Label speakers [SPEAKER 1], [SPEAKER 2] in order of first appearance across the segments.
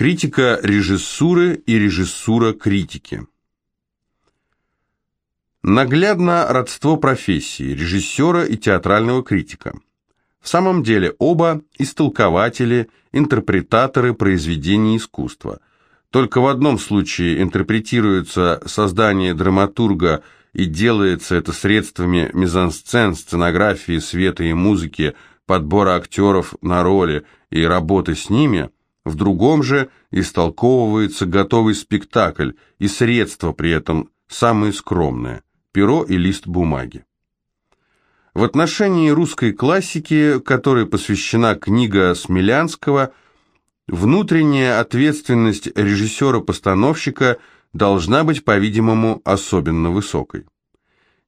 [SPEAKER 1] Критика режиссуры и режиссура критики. Наглядно родство профессии режиссера и театрального критика. В самом деле оба истолкователи, интерпретаторы произведений искусства. Только в одном случае интерпретируется создание драматурга и делается это средствами мизансцен, сценографии, света и музыки, подбора актеров на роли и работы с ними, в другом же истолковывается готовый спектакль и средства при этом самые скромные – перо и лист бумаги. В отношении русской классики, которой посвящена книга Смелянского, внутренняя ответственность режиссера-постановщика должна быть, по-видимому, особенно высокой.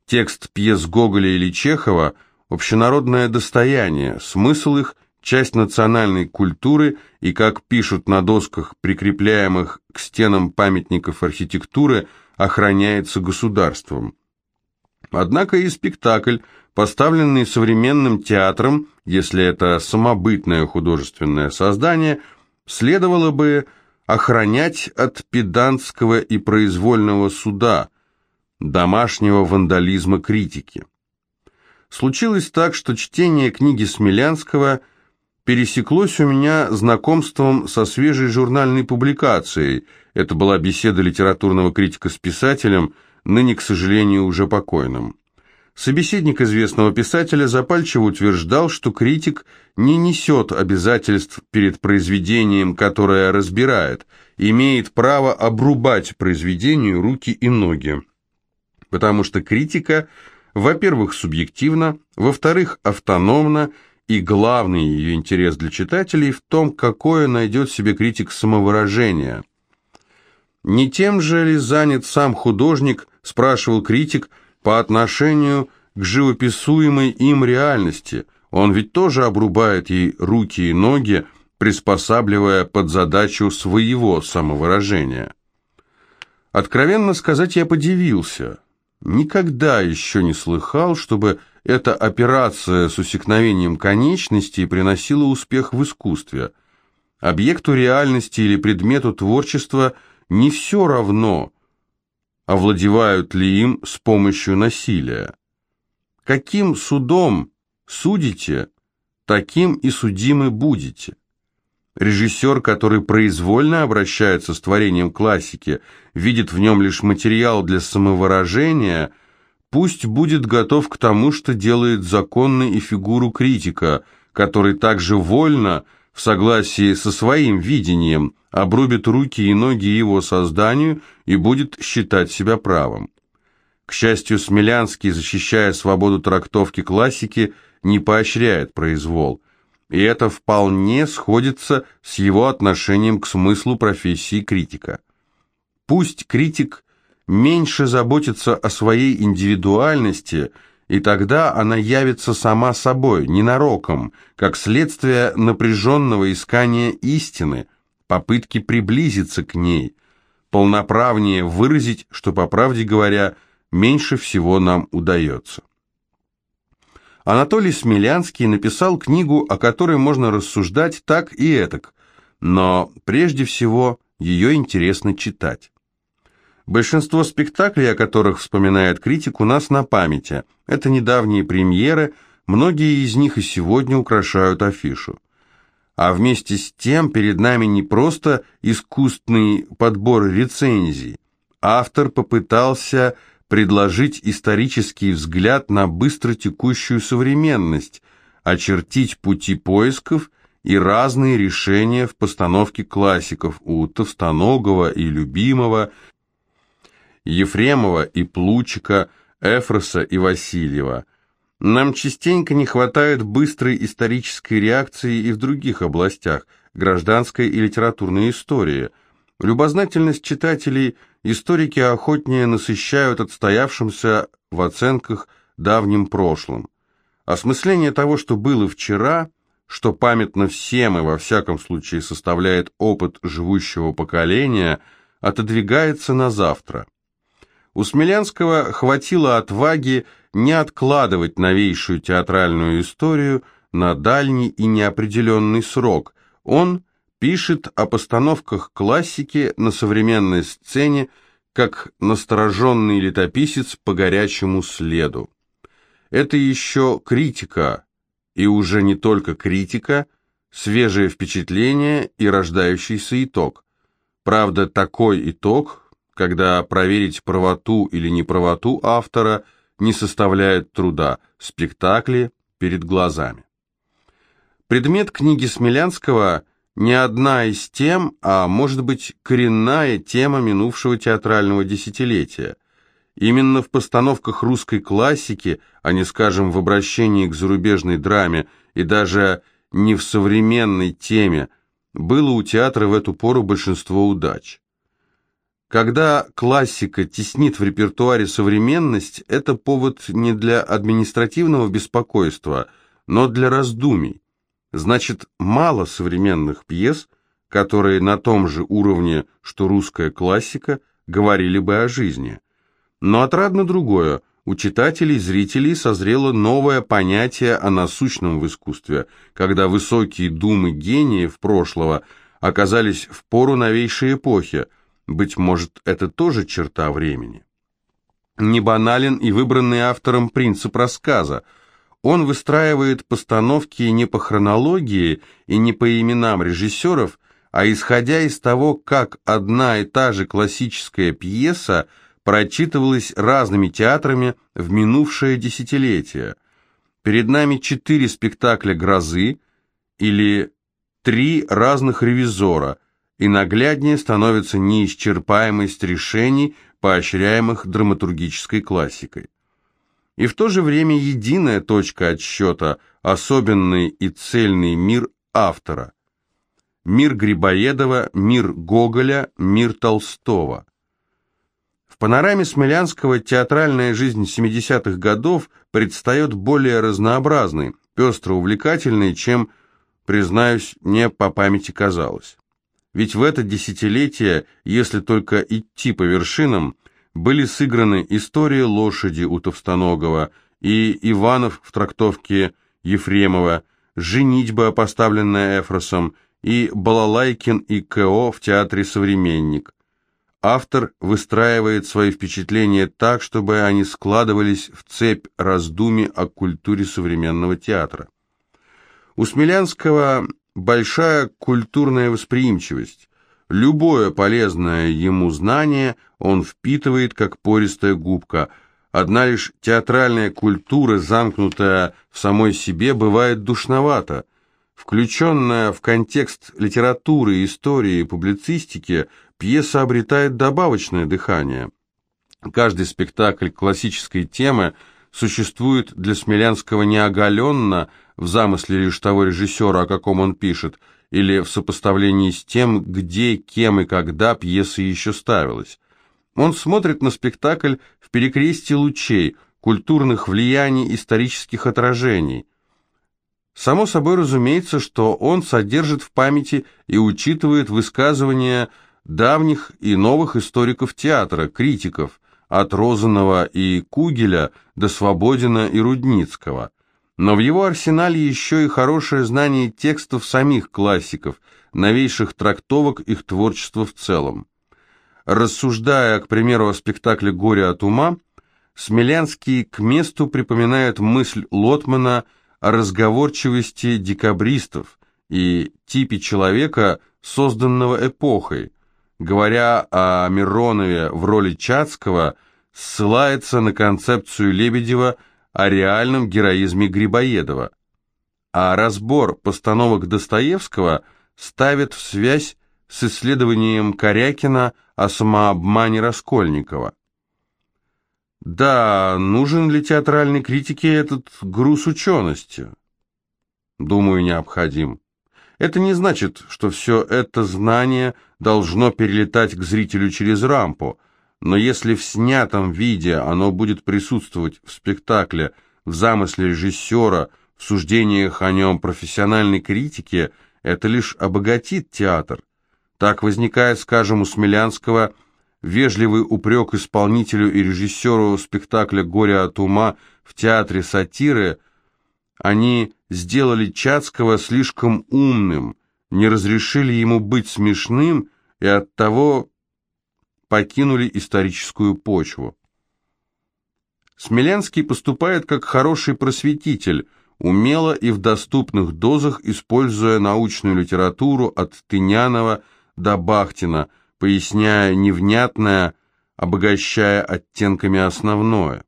[SPEAKER 1] Текст пьес Гоголя или Чехова – общенародное достояние, смысл их – часть национальной культуры и, как пишут на досках, прикрепляемых к стенам памятников архитектуры, охраняется государством. Однако и спектакль – поставленный современным театром, если это самобытное художественное создание, следовало бы охранять от педантского и произвольного суда, домашнего вандализма критики. Случилось так, что чтение книги Смелянского пересеклось у меня знакомством со свежей журнальной публикацией. Это была беседа литературного критика с писателем, ныне, к сожалению, уже покойным. Собеседник известного писателя запальчиво утверждал, что критик не несет обязательств перед произведением, которое разбирает, имеет право обрубать произведению руки и ноги. Потому что критика, во-первых, субъективна, во-вторых, автономна, и главный ее интерес для читателей в том, какое найдет себе критик самовыражение. Не тем же ли занят сам художник, спрашивал критик, по отношению к живописуемой им реальности. Он ведь тоже обрубает ей руки и ноги, приспосабливая под задачу своего самовыражения. Откровенно сказать, я подивился. Никогда еще не слыхал, чтобы эта операция с усекновением конечностей приносила успех в искусстве. Объекту реальности или предмету творчества не все равно – овладевают ли им с помощью насилия. Каким судом судите, таким и судимы будете. Режиссер, который произвольно обращается с творением классики, видит в нем лишь материал для самовыражения, пусть будет готов к тому, что делает законно и фигуру критика, который также вольно, в согласии со своим видением, обрубит руки и ноги его созданию и будет считать себя правым. К счастью, Смелянский, защищая свободу трактовки классики, не поощряет произвол, и это вполне сходится с его отношением к смыслу профессии критика. Пусть критик меньше заботится о своей индивидуальности, и тогда она явится сама собой, ненароком, как следствие напряженного искания истины, попытки приблизиться к ней, полноправнее выразить, что, по правде говоря, меньше всего нам удается. Анатолий Смелянский написал книгу, о которой можно рассуждать так и этак, но прежде всего ее интересно читать. Большинство спектаклей, о которых вспоминает критик, у нас на памяти. Это недавние премьеры, многие из них и сегодня украшают афишу а вместе с тем перед нами не просто искусственный подбор рецензий. Автор попытался предложить исторический взгляд на быстротекущую современность, очертить пути поисков и разные решения в постановке классиков у Товстоногова и Любимого, Ефремова и Плучика, Эфроса и Васильева – нам частенько не хватает быстрой исторической реакции и в других областях, гражданской и литературной истории. Любознательность читателей историки охотнее насыщают отстоявшимся в оценках давним прошлым. Осмысление того, что было вчера, что памятно всем и во всяком случае составляет опыт живущего поколения, отодвигается на завтра. У Смелянского хватило отваги не откладывать новейшую театральную историю на дальний и неопределенный срок. Он пишет о постановках классики на современной сцене как настороженный летописец по горячему следу. Это еще критика, и уже не только критика, свежее впечатление и рождающийся итог. Правда, такой итог, когда проверить правоту или неправоту автора не составляет труда, спектакли перед глазами. Предмет книги Смелянского не одна из тем, а может быть коренная тема минувшего театрального десятилетия. Именно в постановках русской классики, а не, скажем, в обращении к зарубежной драме и даже не в современной теме, было у театра в эту пору большинство удач. Когда классика теснит в репертуаре современность, это повод не для административного беспокойства, но для раздумий. Значит, мало современных пьес, которые на том же уровне, что русская классика, говорили бы о жизни. Но отрадно другое. У читателей, зрителей созрело новое понятие о насущном в искусстве, когда высокие думы гениев прошлого оказались в пору новейшей эпохи. Быть может, это тоже черта времени. Не банален и выбранный автором принцип рассказа – он выстраивает постановки не по хронологии и не по именам режиссеров, а исходя из того, как одна и та же классическая пьеса прочитывалась разными театрами в минувшее десятилетие. Перед нами четыре спектакля «Грозы» или три разных ревизора, и нагляднее становится неисчерпаемость решений, поощряемых драматургической классикой и в то же время единая точка отсчета, особенный и цельный мир автора. Мир Грибоедова, мир Гоголя, мир Толстого. В панораме Смелянского театральная жизнь 70-х годов предстает более разнообразной, пестро увлекательной, чем, признаюсь, мне по памяти казалось. Ведь в это десятилетие, если только идти по вершинам, были сыграны «История лошади» у Товстоногова и «Иванов» в трактовке Ефремова, «Женитьба», поставленная Эфросом, и «Балалайкин» и К.О. в театре «Современник». Автор выстраивает свои впечатления так, чтобы они складывались в цепь раздумий о культуре современного театра. У Смелянского большая культурная восприимчивость. Любое полезное ему знание он впитывает, как пористая губка. Одна лишь театральная культура, замкнутая в самой себе, бывает душновата. Включенная в контекст литературы, истории и публицистики, пьеса обретает добавочное дыхание. Каждый спектакль классической темы существует для Смелянского неоголенно в замысле лишь того режиссера, о каком он пишет – или в сопоставлении с тем, где, кем и когда пьеса еще ставилась. Он смотрит на спектакль в перекрестии лучей, культурных влияний, исторических отражений. Само собой разумеется, что он содержит в памяти и учитывает высказывания давних и новых историков театра, критиков, от Розанова и Кугеля до Свободина и Рудницкого – но в его арсенале еще и хорошее знание текстов самих классиков, новейших трактовок их творчества в целом. Рассуждая, к примеру, о спектакле «Горе от ума», Смелянский к месту припоминает мысль Лотмана о разговорчивости декабристов и типе человека, созданного эпохой. Говоря о Миронове в роли Чацкого, ссылается на концепцию Лебедева – о реальном героизме Грибоедова, а разбор постановок Достоевского ставит в связь с исследованием Корякина о самообмане Раскольникова. Да, нужен ли театральной критике этот груз учености? Думаю, необходим. Это не значит, что все это знание должно перелетать к зрителю через рампу – но если в снятом виде оно будет присутствовать в спектакле, в замысле режиссера, в суждениях о нем профессиональной критики, это лишь обогатит театр. Так возникает, скажем, у Смелянского вежливый упрек исполнителю и режиссеру спектакля «Горе от ума» в театре сатиры. Они сделали Чацкого слишком умным, не разрешили ему быть смешным и оттого покинули историческую почву. Смеленский поступает как хороший просветитель, умело и в доступных дозах используя научную литературу от Тынянова до Бахтина, поясняя невнятное, обогащая оттенками основное.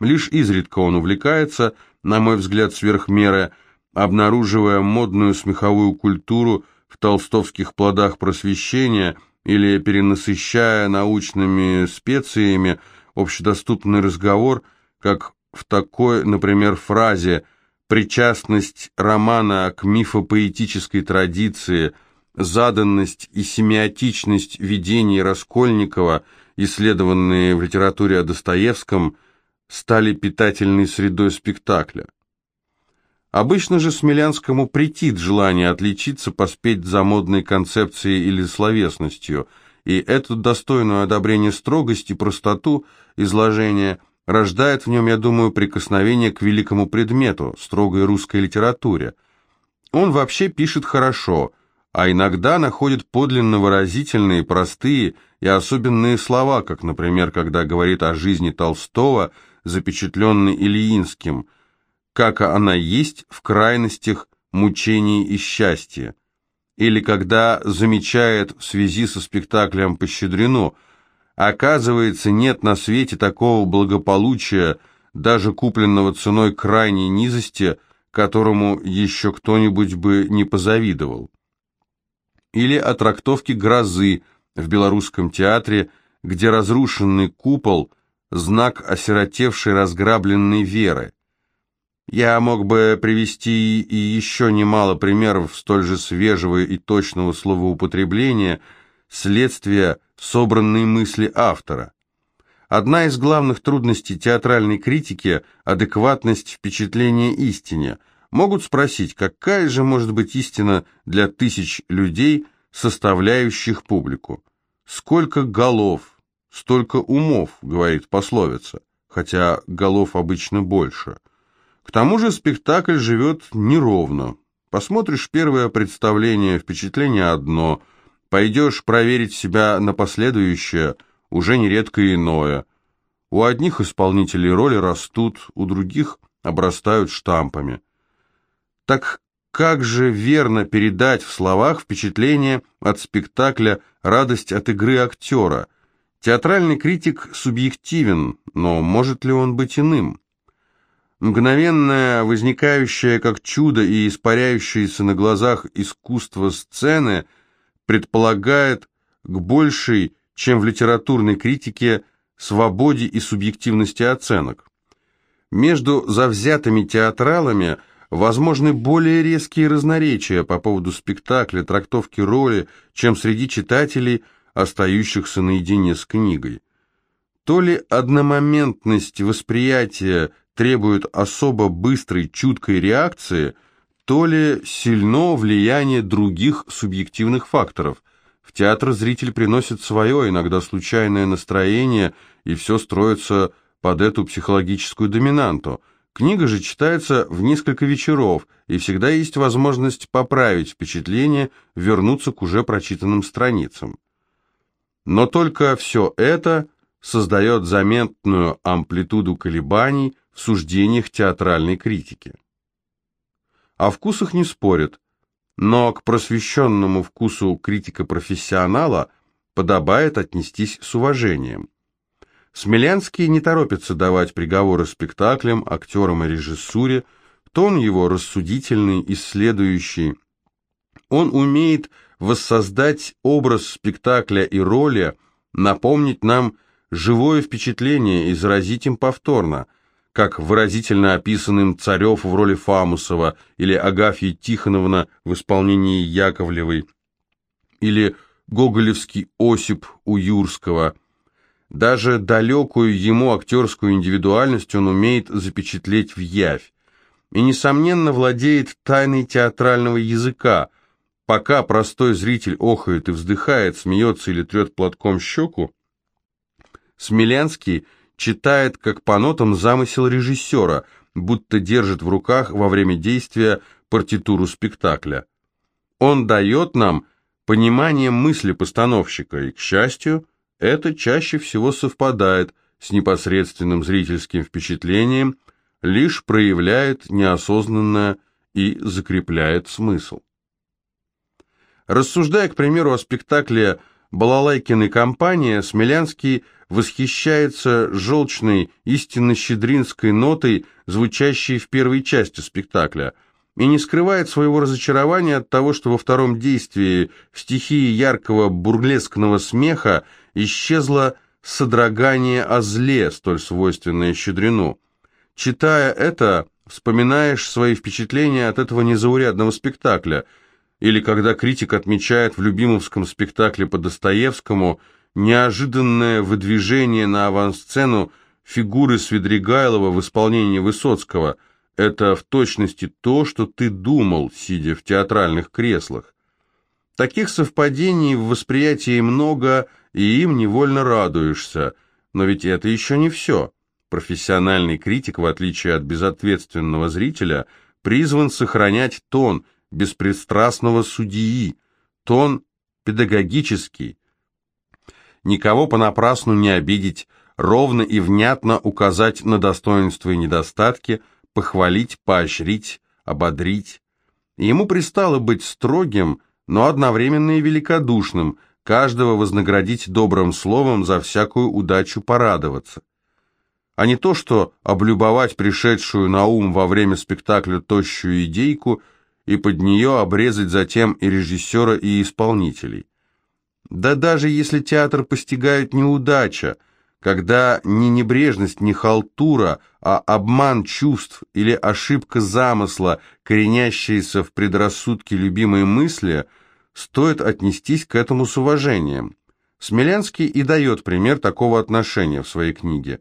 [SPEAKER 1] Лишь изредка он увлекается, на мой взгляд, сверх меры, обнаруживая модную смеховую культуру в толстовских плодах просвещения или перенасыщая научными специями общедоступный разговор, как в такой, например, фразе «причастность романа к мифопоэтической традиции», «заданность и семиотичность видений Раскольникова», исследованные в литературе о Достоевском, стали питательной средой спектакля. Обычно же Смелянскому претит желание отличиться, поспеть за модной концепцией или словесностью, и эту достойную одобрения строгость и простоту изложения рождает в нем, я думаю, прикосновение к великому предмету, строгой русской литературе. Он вообще пишет хорошо, а иногда находит подлинно выразительные, простые и особенные слова, как, например, когда говорит о жизни Толстого – запечатленный Ильинским, как она есть в крайностях мучений и счастья, или когда замечает в связи со спектаклем по оказывается, нет на свете такого благополучия, даже купленного ценой крайней низости, которому еще кто-нибудь бы не позавидовал. Или о трактовке «Грозы» в Белорусском театре, где разрушенный купол знак осиротевшей разграбленной веры. Я мог бы привести и еще немало примеров столь же свежего и точного словоупотребления, следствия собранной мысли автора. Одна из главных трудностей театральной критики – адекватность впечатления истине. Могут спросить, какая же может быть истина для тысяч людей, составляющих публику? Сколько голов, Столько умов, говорит пословица, хотя голов обычно больше. К тому же спектакль живет неровно. Посмотришь первое представление, впечатление одно, пойдешь проверить себя на последующее, уже нередко иное. У одних исполнителей роли растут, у других обрастают штампами. Так как же верно передать в словах впечатление от спектакля «Радость от игры актера», Театральный критик субъективен, но может ли он быть иным? Мгновенное, возникающее как чудо и испаряющееся на глазах искусство сцены предполагает к большей, чем в литературной критике, свободе и субъективности оценок. Между завзятыми театралами возможны более резкие разноречия по поводу спектакля, трактовки роли, чем среди читателей – остающихся наедине с книгой. То ли одномоментность восприятия требует особо быстрой, чуткой реакции, то ли сильно влияние других субъективных факторов. В театр зритель приносит свое, иногда случайное настроение, и все строится под эту психологическую доминанту. Книга же читается в несколько вечеров, и всегда есть возможность поправить впечатление, вернуться к уже прочитанным страницам. Но только все это создает заметную амплитуду колебаний в суждениях театральной критики. О вкусах не спорят, но к просвещенному вкусу критика-профессионала подобает отнестись с уважением. Смелянский не торопится давать приговоры спектаклям, актерам и режиссуре, тон его рассудительный, исследующий. Он умеет воссоздать образ спектакля и роли, напомнить нам живое впечатление и заразить им повторно, как выразительно описанным Царев в роли Фамусова или Агафьи Тихоновна в исполнении Яковлевой, или гоголевский Осип у Юрского. Даже далекую ему актерскую индивидуальность он умеет запечатлеть в явь и, несомненно, владеет тайной театрального языка, Пока простой зритель охает и вздыхает, смеется или трет платком щеку, Смелянский читает как по нотам замысел режиссера, будто держит в руках во время действия партитуру спектакля. Он дает нам понимание мысли постановщика, и, к счастью, это чаще всего совпадает с непосредственным зрительским впечатлением, лишь проявляет неосознанное и закрепляет смысл. Рассуждая, к примеру, о спектакле «Балалайкин компания», Смелянский восхищается желчной, истинно щедринской нотой, звучащей в первой части спектакля, и не скрывает своего разочарования от того, что во втором действии в стихии яркого бурлескного смеха исчезло содрогание о зле, столь свойственное Щедрину. Читая это, вспоминаешь свои впечатления от этого незаурядного спектакля – или когда критик отмечает в любимовском спектакле по Достоевскому неожиданное выдвижение на авансцену фигуры Свидригайлова в исполнении Высоцкого. Это в точности то, что ты думал, сидя в театральных креслах. Таких совпадений в восприятии много, и им невольно радуешься. Но ведь это еще не все. Профессиональный критик, в отличие от безответственного зрителя, призван сохранять тон – беспристрастного судьи, тон педагогический. Никого понапрасну не обидеть, ровно и внятно указать на достоинства и недостатки, похвалить, поощрить, ободрить. Ему пристало быть строгим, но одновременно и великодушным, каждого вознаградить добрым словом, за всякую удачу порадоваться. А не то, что облюбовать пришедшую на ум во время спектакля тощую идейку – и под нее обрезать затем и режиссера, и исполнителей. Да даже если театр постигает неудача, когда не небрежность, не халтура, а обман чувств или ошибка замысла, коренящаяся в предрассудке любимой мысли, стоит отнестись к этому с уважением. Смелянский и дает пример такого отношения в своей книге.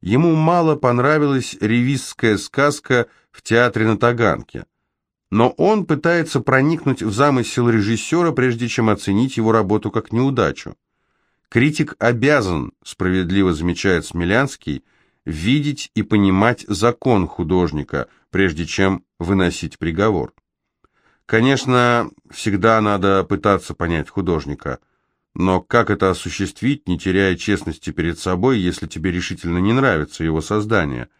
[SPEAKER 1] Ему мало понравилась ревизская сказка в театре на Таганке но он пытается проникнуть в замысел режиссера, прежде чем оценить его работу как неудачу. Критик обязан, справедливо замечает Смелянский, видеть и понимать закон художника, прежде чем выносить приговор. Конечно, всегда надо пытаться понять художника, но как это осуществить, не теряя честности перед собой, если тебе решительно не нравится его создание –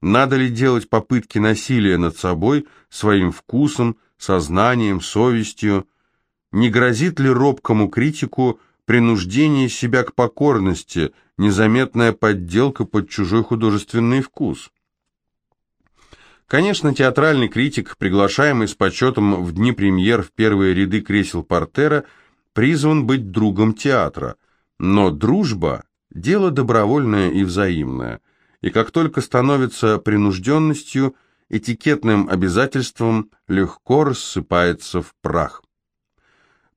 [SPEAKER 1] надо ли делать попытки насилия над собой, своим вкусом, сознанием, совестью? Не грозит ли робкому критику принуждение себя к покорности, незаметная подделка под чужой художественный вкус? Конечно, театральный критик, приглашаемый с почетом в дни премьер в первые ряды кресел портера, призван быть другом театра. Но дружба – дело добровольное и взаимное – и как только становится принужденностью, этикетным обязательством легко рассыпается в прах.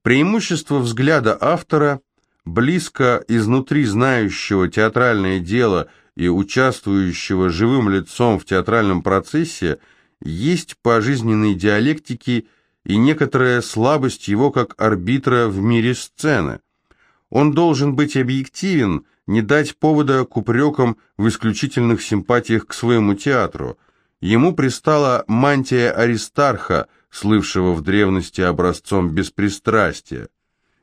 [SPEAKER 1] Преимущество взгляда автора, близко изнутри знающего театральное дело и участвующего живым лицом в театральном процессе, есть по жизненной диалектике и некоторая слабость его как арбитра в мире сцены. Он должен быть объективен, не дать повода к упрекам в исключительных симпатиях к своему театру. Ему пристала мантия Аристарха, слывшего в древности образцом беспристрастия.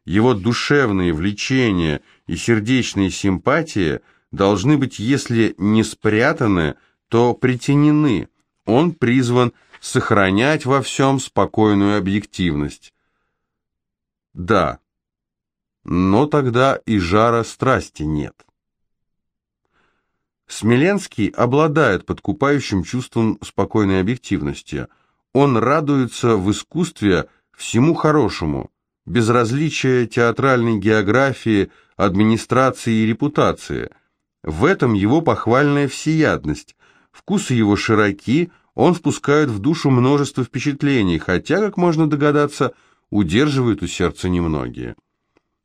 [SPEAKER 1] Его душевные влечения и сердечные симпатии должны быть, если не спрятаны, то притенены. Он призван сохранять во всем спокойную объективность. Да, но тогда и жара страсти нет. Смеленский обладает подкупающим чувством спокойной объективности. Он радуется в искусстве всему хорошему, безразличия театральной географии, администрации и репутации. В этом его похвальная всеядность. Вкусы его широки, он впускает в душу множество впечатлений, хотя, как можно догадаться, удерживает у сердца немногие.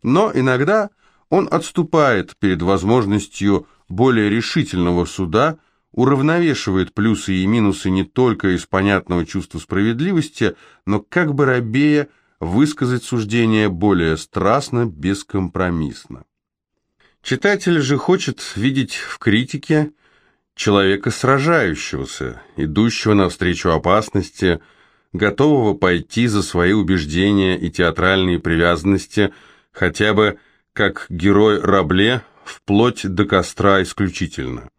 [SPEAKER 1] Но иногда он отступает перед возможностью более решительного суда, уравновешивает плюсы и минусы не только из понятного чувства справедливости, но как бы рабея высказать суждение более страстно, бескомпромиссно. Читатель же хочет видеть в критике человека сражающегося, идущего навстречу опасности, готового пойти за свои убеждения и театральные привязанности, хотя бы как герой Рабле, вплоть до костра исключительно.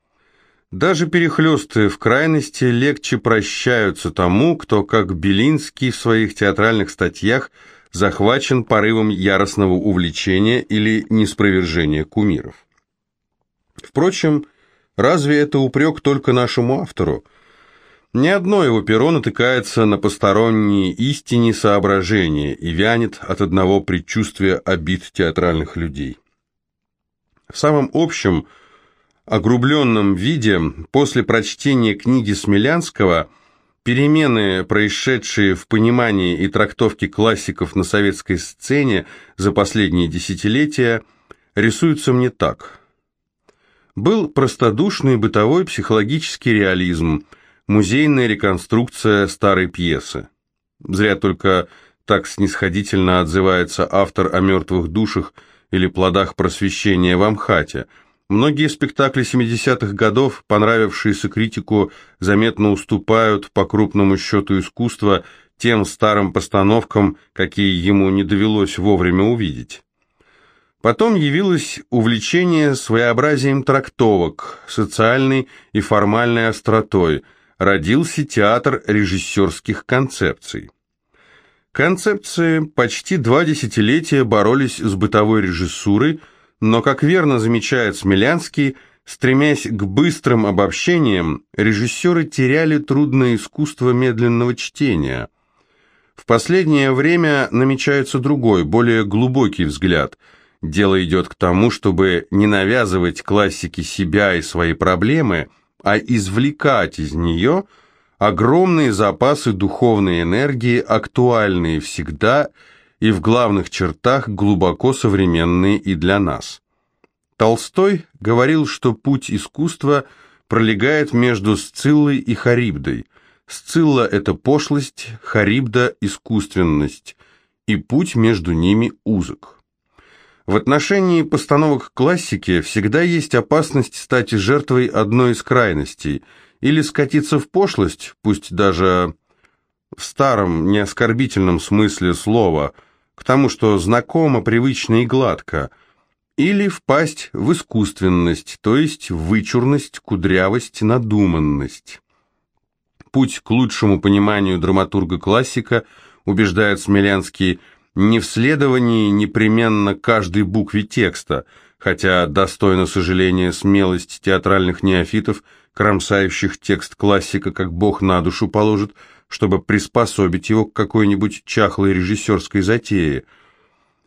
[SPEAKER 1] Даже перехлесты в крайности легче прощаются тому, кто, как Белинский в своих театральных статьях, захвачен порывом яростного увлечения или неспровержения кумиров. Впрочем, разве это упрек только нашему автору? Ни одно его перо натыкается на посторонние истине соображения и вянет от одного предчувствия обид театральных людей. В самом общем – огрубленном виде после прочтения книги Смелянского перемены, происшедшие в понимании и трактовке классиков на советской сцене за последние десятилетия, рисуются мне так. Был простодушный бытовой психологический реализм, музейная реконструкция старой пьесы. Зря только так снисходительно отзывается автор о мертвых душах или плодах просвещения в Амхате – Многие спектакли 70-х годов, понравившиеся критику, заметно уступают по крупному счету искусства тем старым постановкам, какие ему не довелось вовремя увидеть. Потом явилось увлечение своеобразием трактовок, социальной и формальной остротой, родился театр режиссерских концепций. Концепции почти два десятилетия боролись с бытовой режиссурой, но, как верно замечает Смелянский, стремясь к быстрым обобщениям, режиссеры теряли трудное искусство медленного чтения. В последнее время намечается другой, более глубокий взгляд. Дело идет к тому, чтобы не навязывать классике себя и свои проблемы, а извлекать из нее огромные запасы духовной энергии, актуальные всегда – и в главных чертах глубоко современные и для нас. Толстой говорил, что путь искусства пролегает между Сциллой и Харибдой. Сцилла – это пошлость, Харибда – искусственность, и путь между ними узок. В отношении постановок классики всегда есть опасность стать жертвой одной из крайностей, или скатиться в пошлость, пусть даже в старом, неоскорбительном смысле слова – к тому, что знакомо, привычно и гладко, или впасть в искусственность, то есть вычурность, кудрявость, надуманность. Путь к лучшему пониманию драматурга-классика, убеждает Смелянский, не в следовании непременно каждой букве текста, хотя достойно сожаления смелость театральных неофитов, кромсающих текст классика, как бог на душу положит, чтобы приспособить его к какой-нибудь чахлой режиссерской затее.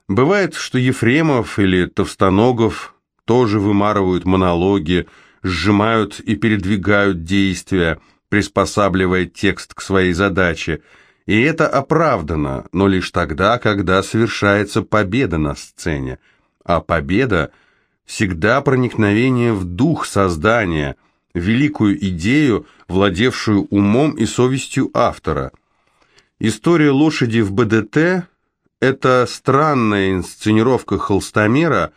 [SPEAKER 1] Бывает, что Ефремов или Товстоногов тоже вымарывают монологи, сжимают и передвигают действия, приспосабливая текст к своей задаче, и это оправдано, но лишь тогда, когда совершается победа на сцене, а победа всегда проникновение в дух создания – великую идею, владевшую умом и совестью автора. История лошади в БДТ – это странная инсценировка холстомера,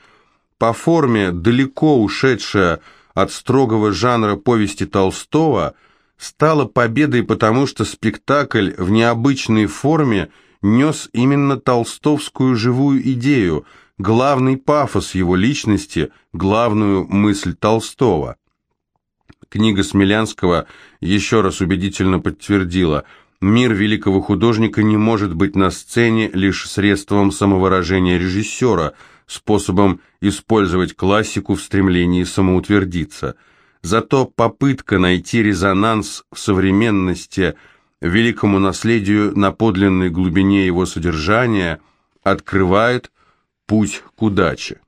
[SPEAKER 1] по форме далеко ушедшая от строгого жанра повести Толстого, стала победой потому, что спектакль в необычной форме нес именно толстовскую живую идею, главный пафос его личности, главную мысль Толстого. Книга Смелянского еще раз убедительно подтвердила, мир великого художника не может быть на сцене лишь средством самовыражения режиссера, способом использовать классику в стремлении самоутвердиться. Зато попытка найти резонанс в современности великому наследию на подлинной глубине его содержания открывает путь к удаче.